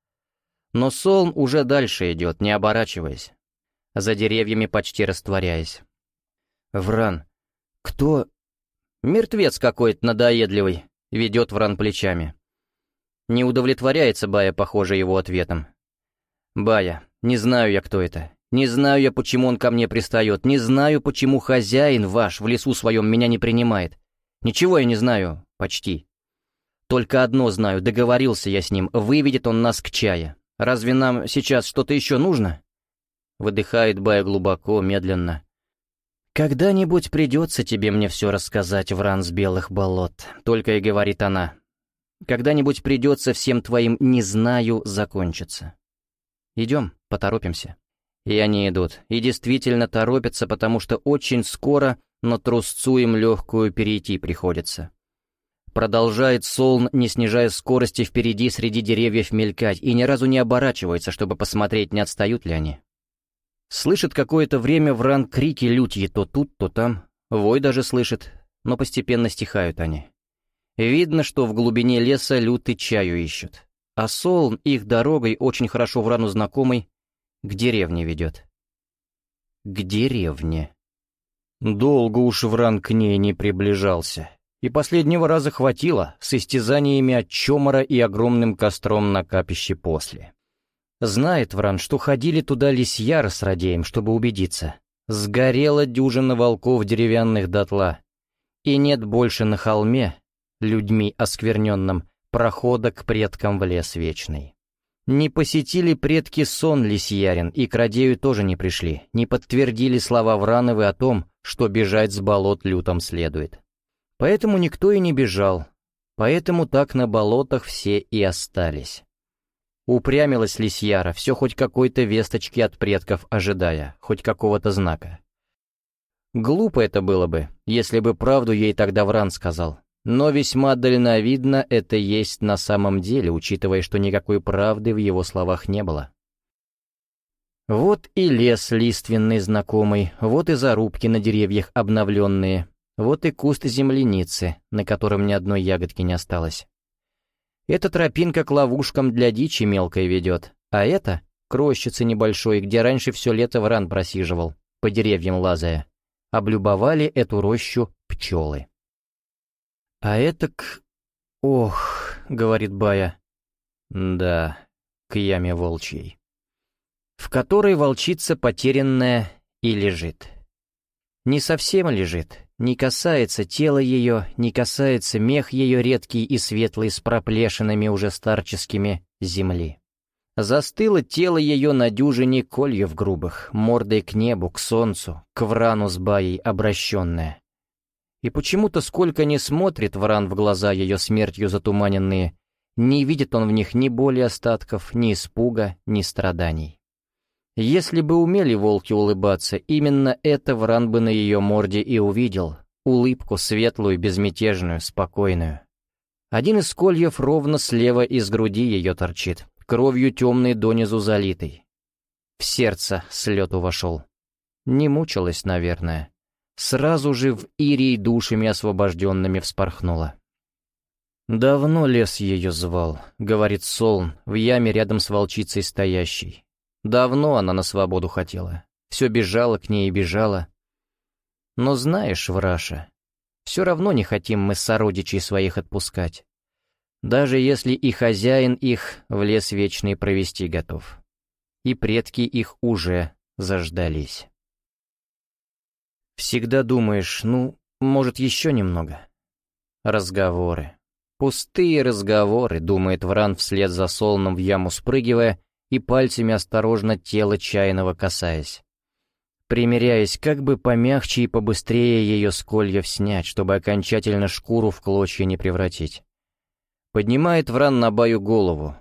Но Солн уже дальше идет, не оборачиваясь, за деревьями почти растворяясь. «Вран, кто...» «Мертвец какой-то надоедливый», — ведет Вран плечами. Не удовлетворяется Бая, похоже, его ответом. «Бая, не знаю я, кто это. Не знаю я, почему он ко мне пристает, не знаю, почему хозяин ваш в лесу своем меня не принимает. Ничего я не знаю, почти. Только одно знаю, договорился я с ним, выведет он нас к чае. Разве нам сейчас что-то еще нужно?» Выдыхает Бая глубоко, медленно. «Когда-нибудь придется тебе мне все рассказать, Вран с белых болот», — только и говорит она. «Когда-нибудь придется всем твоим «не знаю» закончиться. Идем, поторопимся». И они идут, и действительно торопятся, потому что очень скоро на трусцу им легкую перейти приходится. Продолжает Солн, не снижая скорости впереди среди деревьев мелькать, и ни разу не оборачивается, чтобы посмотреть, не отстают ли они. Слышит какое-то время вран крики лютьи то тут, то там, вой даже слышит, но постепенно стихают они. Видно, что в глубине леса люты чаю ищут. А Солн их дорогой, очень хорошо врану знакомый, к деревне ведет. К деревне. Долго уж Вран к ней не приближался. И последнего раза хватило, с истязаниями от чомора и огромным костром на капище после. Знает Вран, что ходили туда лисьяр с радеем, чтобы убедиться. Сгорела дюжина волков деревянных дотла. И нет больше на холме, людьми оскверненным, прохода к предкам в лес вечный. Не посетили предки сон Лисьярин, и к Радею тоже не пришли, не подтвердили слова Врановы о том, что бежать с болот лютом следует. Поэтому никто и не бежал, поэтому так на болотах все и остались. Упрямилась Лисьяра, все хоть какой-то весточки от предков ожидая, хоть какого-то знака. Глупо это было бы, если бы правду ей тогда Вран сказал, но весьма дальновидно это есть на самом деле, учитывая, что никакой правды в его словах не было. Вот и лес лиственный знакомый, вот и зарубки на деревьях обновленные, вот и куст земляницы, на котором ни одной ягодки не осталось. Эта тропинка к ловушкам для дичи мелкой ведет, а это — к рощице небольшой, где раньше все лето вран просиживал, по деревьям лазая. Облюбовали эту рощу пчелы. «А это к... Ох», — говорит Бая. «Да, к яме волчьей» в которой волчица потерянная и лежит. Не совсем лежит, не касается тела ее, не касается мех ее редкий и светлый с проплешинами уже старческими земли. Застыло тело ее на дюжине кольев грубых, мордой к небу, к солнцу, к врану с баей обращенная. И почему-то сколько не смотрит Вран в глаза ее смертью затуманенные, не видит он в них ни боли остатков, ни испуга, ни страданий. Если бы умели волки улыбаться, именно это Вран бы на ее морде и увидел, улыбку светлую, безмятежную, спокойную. Один из кольев ровно слева из груди ее торчит, кровью темной донизу залитой. В сердце с лету вошел. Не мучилась, наверное сразу же в Ирии душами освобожденными вспорхнула. «Давно лес ее звал», — говорит Солн, в яме рядом с волчицей стоящей. «Давно она на свободу хотела. Все бежала к ней и бежала. Но знаешь, Враша, все равно не хотим мы сородичей своих отпускать. даже если и хозяин их в лес вечный провести готов. И предки их уже заждались. Всегда думаешь, ну, может, еще немного. Разговоры. Пустые разговоры, думает Вран вслед за Солоном в яму спрыгивая и пальцами осторожно тело чайного касаясь. Примеряясь, как бы помягче и побыстрее ее с кольев снять, чтобы окончательно шкуру в клочья не превратить. Поднимает Вран на баю голову.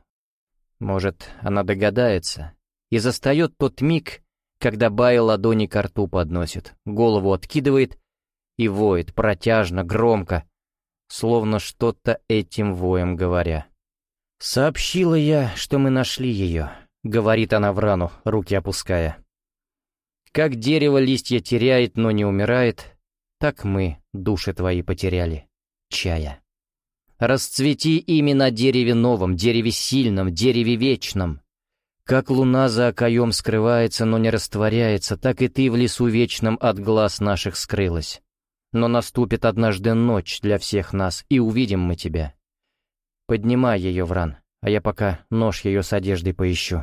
Может, она догадается. И застает тот миг, когда Бая ладони к рту подносит, голову откидывает и воет протяжно, громко, словно что-то этим воем говоря. «Сообщила я, что мы нашли ее», — говорит она Врану, руки опуская. «Как дерево листья теряет, но не умирает, так мы души твои потеряли, чая». Расцвети ими на дереве новом, дереве сильном, дереве вечном. Как луна за окоем скрывается, но не растворяется, так и ты в лесу вечном от глаз наших скрылась. Но наступит однажды ночь для всех нас, и увидим мы тебя. Поднимай ее, Вран, а я пока нож ее с одеждой поищу.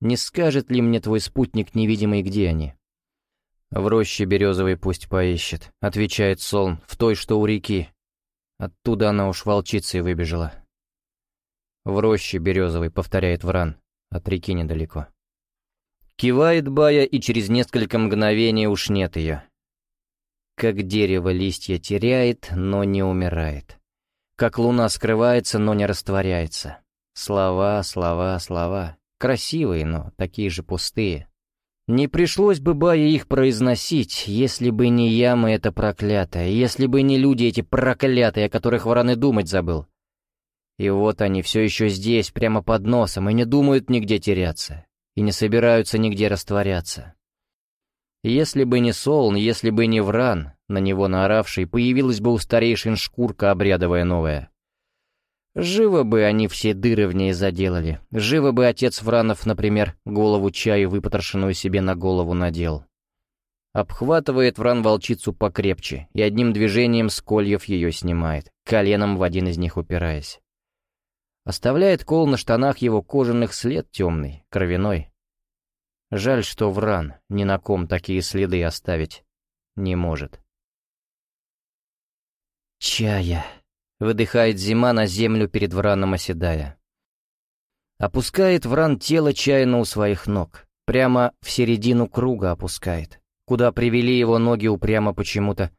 Не скажет ли мне твой спутник невидимый, где они? В роще березовой пусть поищет, отвечает Солн, в той, что у реки, Оттуда она уж волчицей выбежала. В роще березовой, повторяет Вран, от реки недалеко. Кивает Бая, и через несколько мгновений уж нет ее. Как дерево листья теряет, но не умирает. Как луна скрывается, но не растворяется. Слова, слова, слова. Красивые, но такие же пустые. Не пришлось бы Бае их произносить, если бы не яма эта проклятая, если бы не люди эти проклятые, о которых Варан и думать забыл. И вот они все еще здесь, прямо под носом, и не думают нигде теряться, и не собираются нигде растворяться. Если бы не Солн, если бы не Вран, на него наоравший, появилась бы у старейшин шкурка обрядовая новая — Живо бы они все дыры в ней заделали. Живо бы отец Вранов, например, голову чаю выпотрошенную себе на голову надел. Обхватывает Вран волчицу покрепче и одним движением с кольев ее снимает, коленом в один из них упираясь. Оставляет кол на штанах его кожаных след темный, кровяной. Жаль, что Вран ни на ком такие следы оставить не может. «Чая», Выдыхает зима на землю перед Враном оседая. Опускает Вран тело чайно у своих ног. Прямо в середину круга опускает. Куда привели его ноги упрямо почему-то.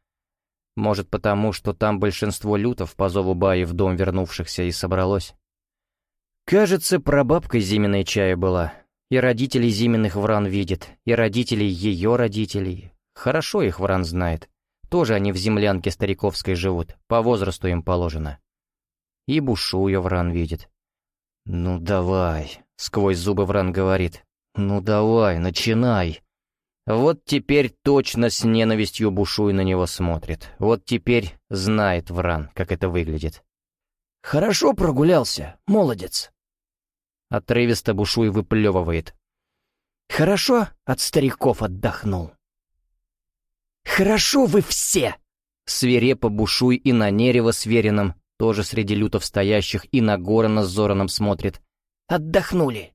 Может потому, что там большинство лютов по зову Баи в дом вернувшихся и собралось. Кажется, прабабкой Зиминой чая была. И родителей Зиминых Вран видит, и родителей ее родителей. Хорошо их Вран знает. Тоже они в землянке стариковской живут, по возрасту им положено. И бушую Вран видит. «Ну давай», — сквозь зубы Вран говорит. «Ну давай, начинай». Вот теперь точно с ненавистью Бушуй на него смотрит. Вот теперь знает Вран, как это выглядит.
«Хорошо прогулялся, молодец».
Отрывисто Бушуй выплевывает.
«Хорошо от стариков отдохнул». «Хорошо вы все!»
Свирепо бушуй и на Нерева с Верином, тоже среди лютов стоящих, и на Горана с Зораном смотрит.
«Отдохнули.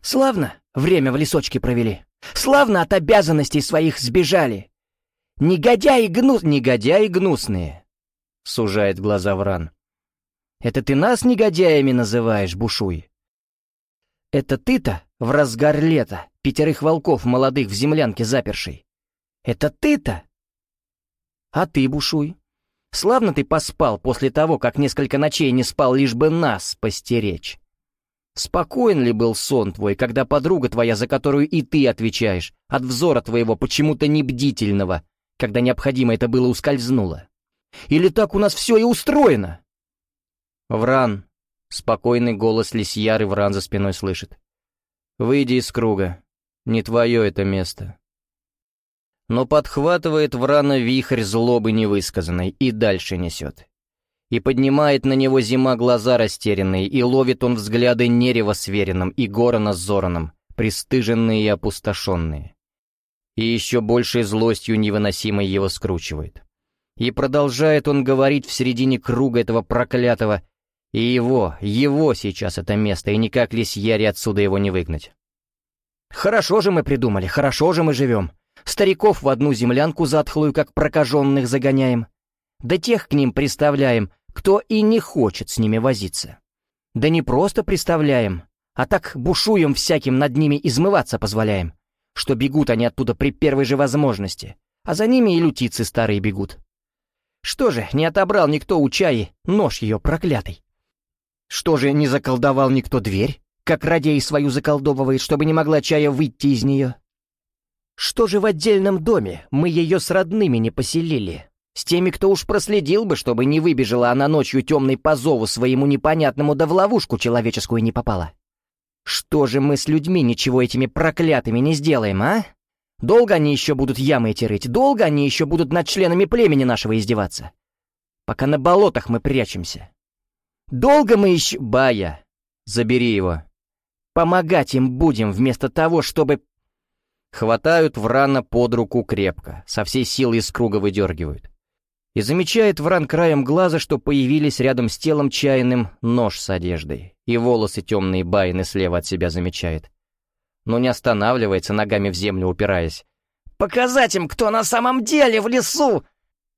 Славно время в лесочке провели. Славно от обязанностей своих сбежали. Негодяи гнус...
Негодяи гнусные!» Сужает глаза Вран.
«Это ты нас негодяями называешь, Бушуй?» «Это ты-то в разгар лета пятерых волков молодых в землянке заперший. Это ты-то? А ты, Бушуй? Славно ты поспал после того, как несколько ночей не спал, лишь бы нас постеречь. Спокоен ли был сон твой, когда подруга твоя, за которую и ты отвечаешь, от взора твоего почему-то небдительного, когда необходимо это было, ускользнула? Или так у нас все и устроено? Вран, спокойный голос лисьяры Вран за спиной слышит. Выйди из круга, не твое это место но подхватывает Врана вихрь злобы невысказанной и дальше несет. И поднимает на него зима глаза растерянные, и ловит он взгляды Нерева с и Горона с пристыженные и опустошенные. И еще большей злостью невыносимой его скручивает. И продолжает он говорить в середине круга этого проклятого,
И его, его сейчас это место, и никак лисьяре отсюда его не выгнать.
Хорошо же мы придумали, хорошо же мы живем. Стариков в одну землянку затхлую, как прокаженных, загоняем. Да тех к ним приставляем, кто и не хочет с ними возиться. Да не просто приставляем, а так бушуем всяким над ними измываться позволяем, что бегут они оттуда при первой же возможности, а за ними и лютицы старые бегут. Что же, не отобрал никто у чаи нож ее проклятый? Что же, не заколдовал никто дверь, как радей свою заколдовывает, чтобы не могла чая выйти из нее? Что же в отдельном доме мы ее с родными не поселили? С теми, кто уж проследил бы, чтобы не выбежала она ночью темной по зову своему непонятному, да в ловушку человеческую не попала. Что же мы с людьми ничего этими проклятыми не сделаем, а? Долго они еще будут ямы эти рыть? Долго они еще будут над членами племени нашего издеваться? Пока на болотах мы прячемся. Долго мы еще... Бая, забери его. Помогать им будем вместо того, чтобы...
Хватают Врана под руку крепко, со всей силы из круга выдергивают. И замечает Вран краем глаза, что появились рядом с телом чайным нож с одеждой, и волосы темные байны слева от себя замечает. Но не останавливается, ногами в землю упираясь.
«Показать им, кто на самом деле в лесу!»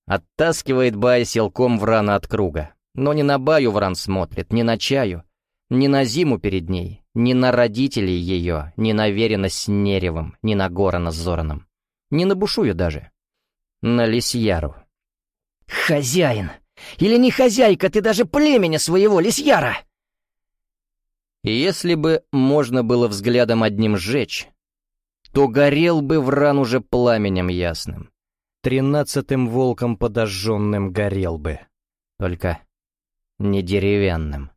Оттаскивает Бай силком Врана от круга. Но не на Баю Вран смотрит, не на чаю, не на зиму перед ней, ни на родителей ее, ни на веренность с Неревым, ни на Горана с Зораном. Не на Бушую даже. На Лисьяру.
«Хозяин! Или не хозяйка, ты даже племени своего, Лисьяра!»
Если бы можно было взглядом одним сжечь, то горел бы Вран уже пламенем ясным. Тринадцатым волком подожженным горел бы. Только не деревянным.